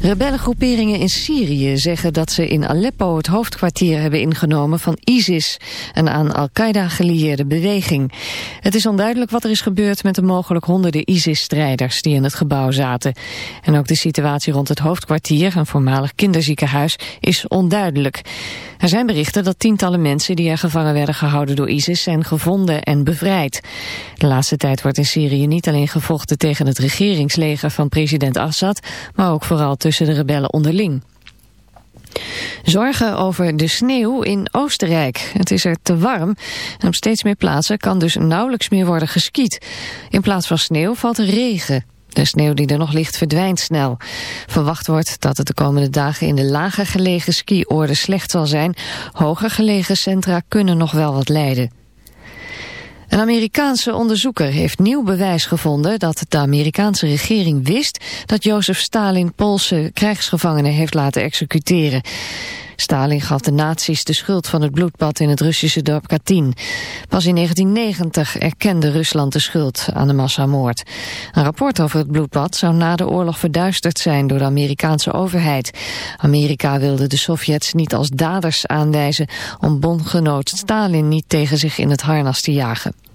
Rebellengroeperingen in Syrië zeggen dat ze in Aleppo het hoofdkwartier hebben ingenomen van ISIS, een aan Al-Qaeda gelieerde beweging. Het is onduidelijk wat er is gebeurd met de mogelijk honderden ISIS-strijders die in het gebouw zaten. En ook de situatie rond het hoofdkwartier, een voormalig kinderziekenhuis, is onduidelijk. Er zijn berichten dat tientallen mensen die er gevangen werden gehouden door ISIS zijn gevonden en bevrijd. De laatste tijd wordt in Syrië niet alleen gevochten tegen het regeringsleger van president Assad, maar ook vooral tussen de rebellen onderling. Zorgen over de sneeuw in Oostenrijk. Het is er te warm en op steeds meer plaatsen kan dus nauwelijks meer worden geskiet. In plaats van sneeuw valt regen. De sneeuw die er nog ligt verdwijnt snel. Verwacht wordt dat het de komende dagen in de lager gelegen skioorden slecht zal zijn. Hoger gelegen centra kunnen nog wel wat lijden. Een Amerikaanse onderzoeker heeft nieuw bewijs gevonden dat de Amerikaanse regering wist dat Jozef Stalin Poolse krijgsgevangenen heeft laten executeren. Stalin gaf de nazi's de schuld van het bloedbad in het Russische dorp Katyn. Pas in 1990 erkende Rusland de schuld aan de massamoord. Een rapport over het bloedbad zou na de oorlog verduisterd zijn door de Amerikaanse overheid. Amerika wilde de Sovjets niet als daders aanwijzen om bondgenoot Stalin niet tegen zich in het harnas te jagen.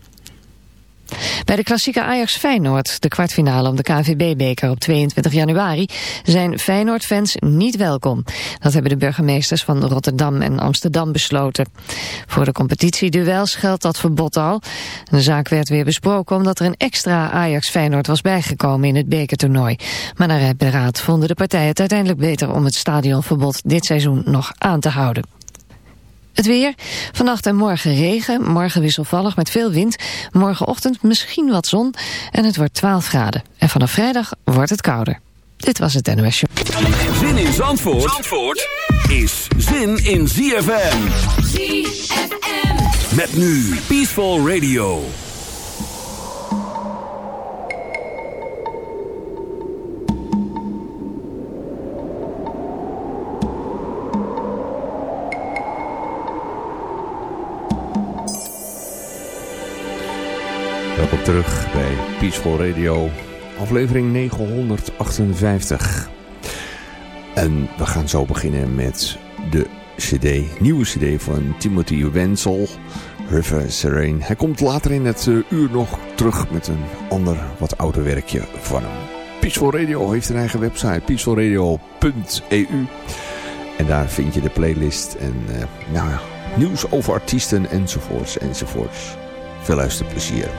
Bij de klassieke Ajax-Feyenoord, de kwartfinale om de KNVB-beker op 22 januari, zijn Feyenoord-fans niet welkom. Dat hebben de burgemeesters van Rotterdam en Amsterdam besloten. Voor de competitieduels geldt dat verbod al. De zaak werd weer besproken omdat er een extra Ajax-Feyenoord was bijgekomen in het bekertoernooi. Maar naar beraad vonden de partijen het uiteindelijk beter om het stadionverbod dit seizoen nog aan te houden. Het weer. Vannacht en morgen regen. Morgen wisselvallig met veel wind. Morgenochtend misschien wat zon. En het wordt 12 graden. En vanaf vrijdag wordt het kouder. Dit was het NOS Show. Zin in Zandvoort, Zandvoort is zin in ZFM. ZFM. Met nu Peaceful Radio. Terug bij Peaceful Radio, aflevering 958. En we gaan zo beginnen met de cd, nieuwe cd van Timothy Wenzel, River Serene. Hij komt later in het eh, uur nog terug met een ander wat ouder werkje van hem. Peaceful Radio heeft een eigen website, peacefulradio.eu. En daar vind je de playlist en eh, nou, ja, nieuws over artiesten enzovoorts enzovoorts. Veel luisterplezier.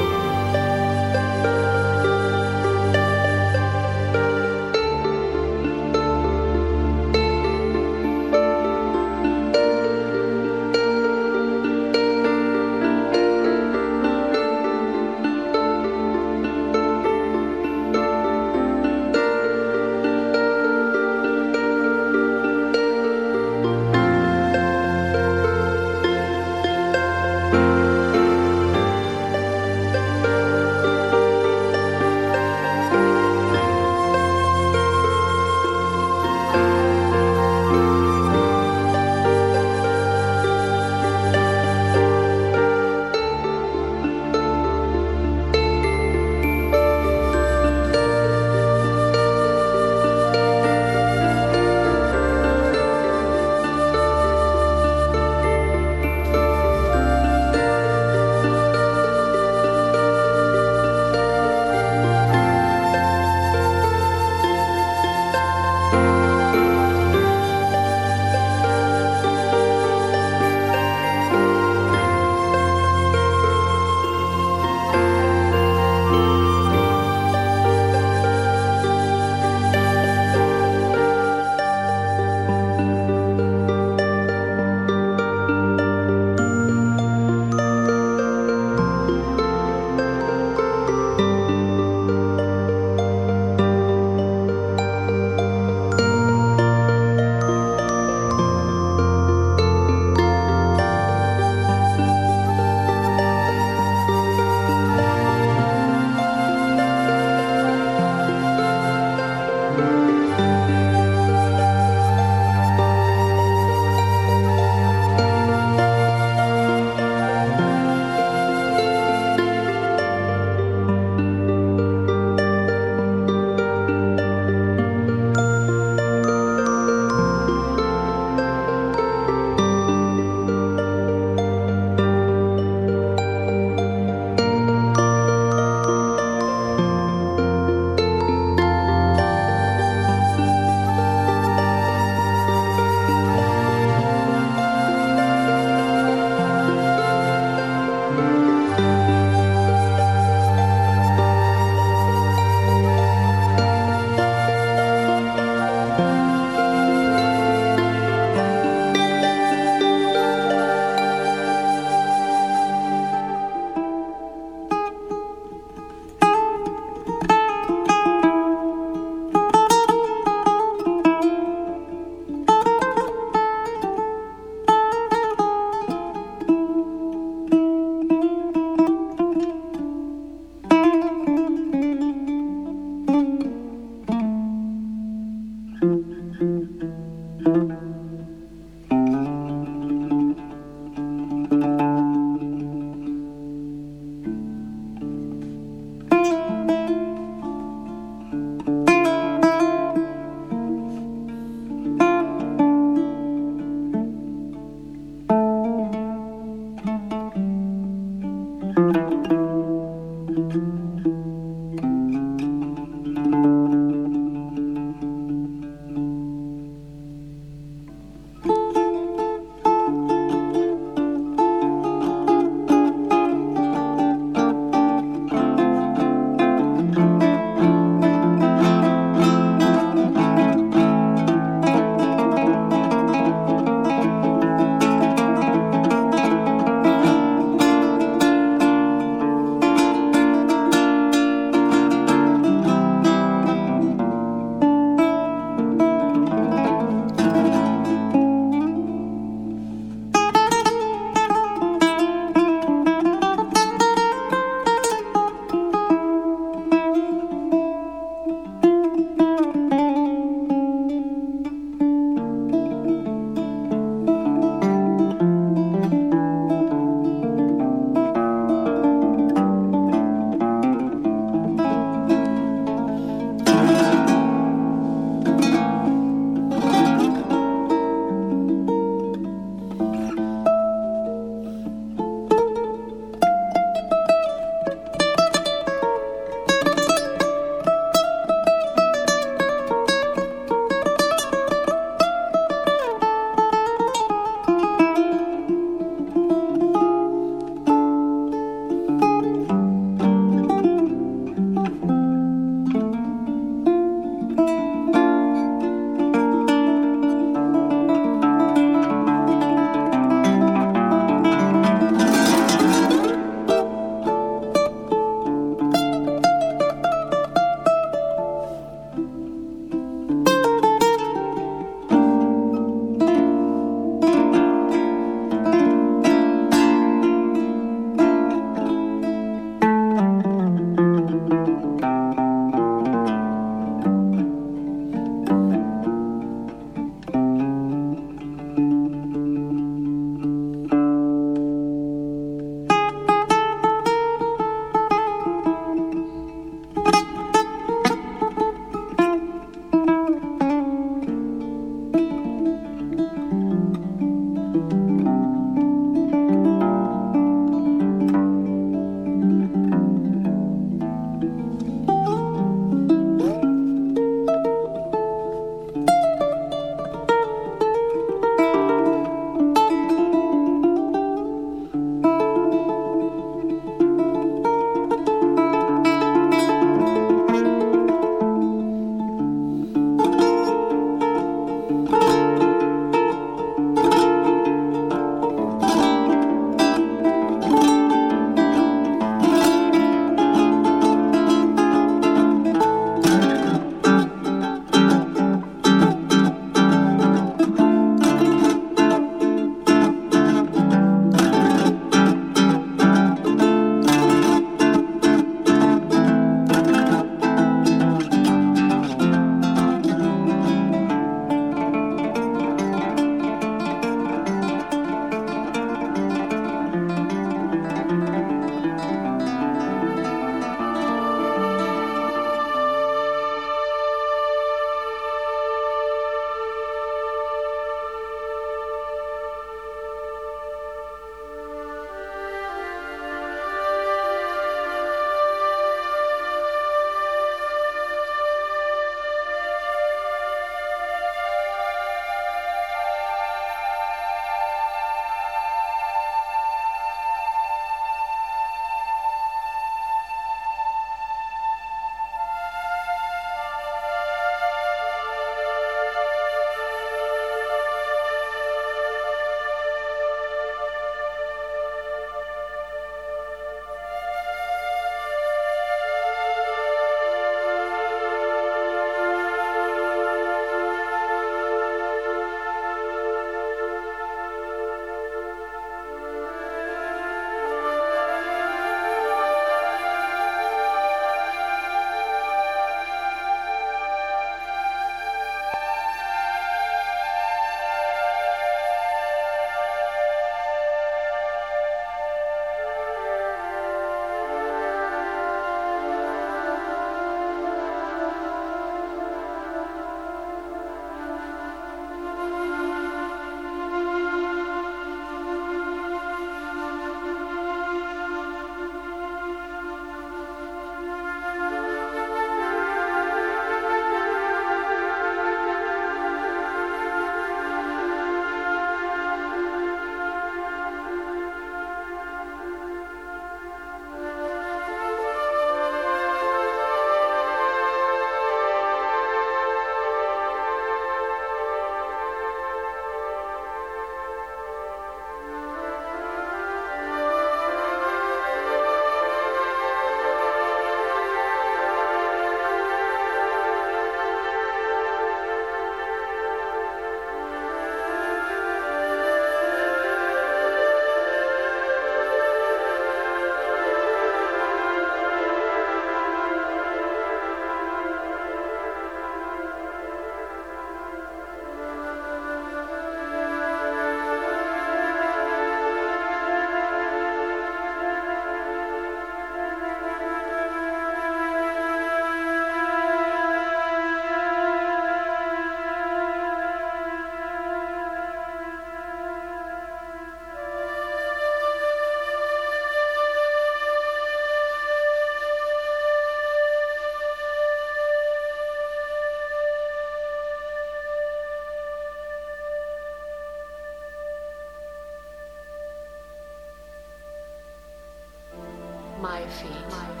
feet.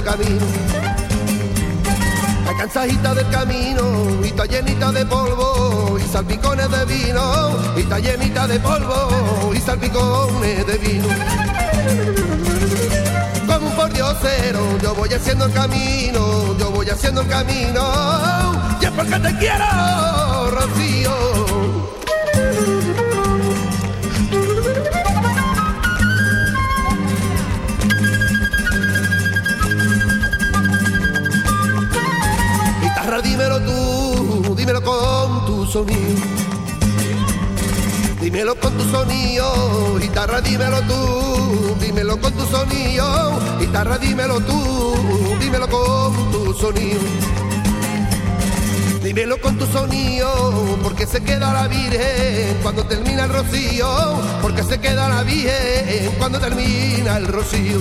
Del camino. cansadita del camino y está llenita de polvo y salpicones de vino y está llenita de polvo y salpicones de vino. Como un pordiosero yo voy haciendo el camino, yo voy haciendo el camino y es porque te quiero, Rocío. Dímelo con tu sonido. Dímelo con tu sonido, guitarra, dímelo tú, dímelo con tu sonido, guitarra, dímelo tú, dímelo con tu sonido. Dímelo con tu sonido, porque se queda la virgen cuando termina el rocío, porque se queda la virgen cuando termina el rocío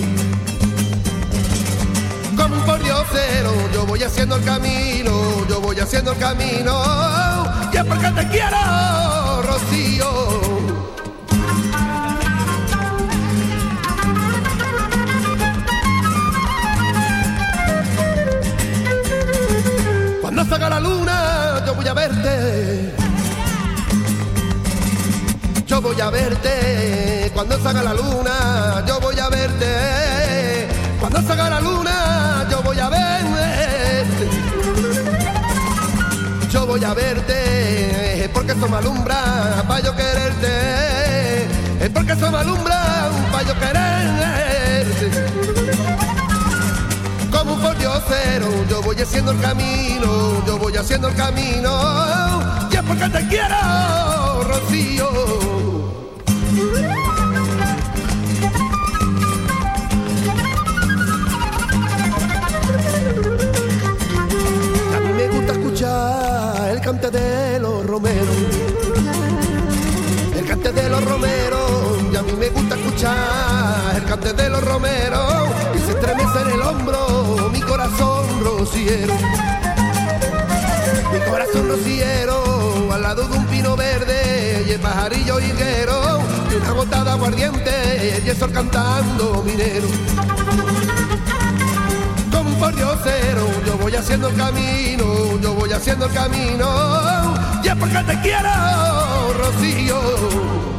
como un pordiosero, yo voy haciendo el camino, yo voy haciendo el camino, y es porque te quiero, Rocío. Cuando salga la luna, yo voy a verte. Yo voy a verte. Cuando salga la luna, yo voy a verte. Cuando salga la luna, voy a verte. Yo voy a verte, porque eso me alumbra para yo quererte. Es porque eso me alumbra para yo quererte. Como un cero yo voy haciendo el camino, yo voy haciendo el camino. Y es porque te quiero, Rocío. Aguardiente y sol cantando minero por cero, yo voy haciendo el camino, yo voy haciendo el camino, ya porque te quiero, Rocío.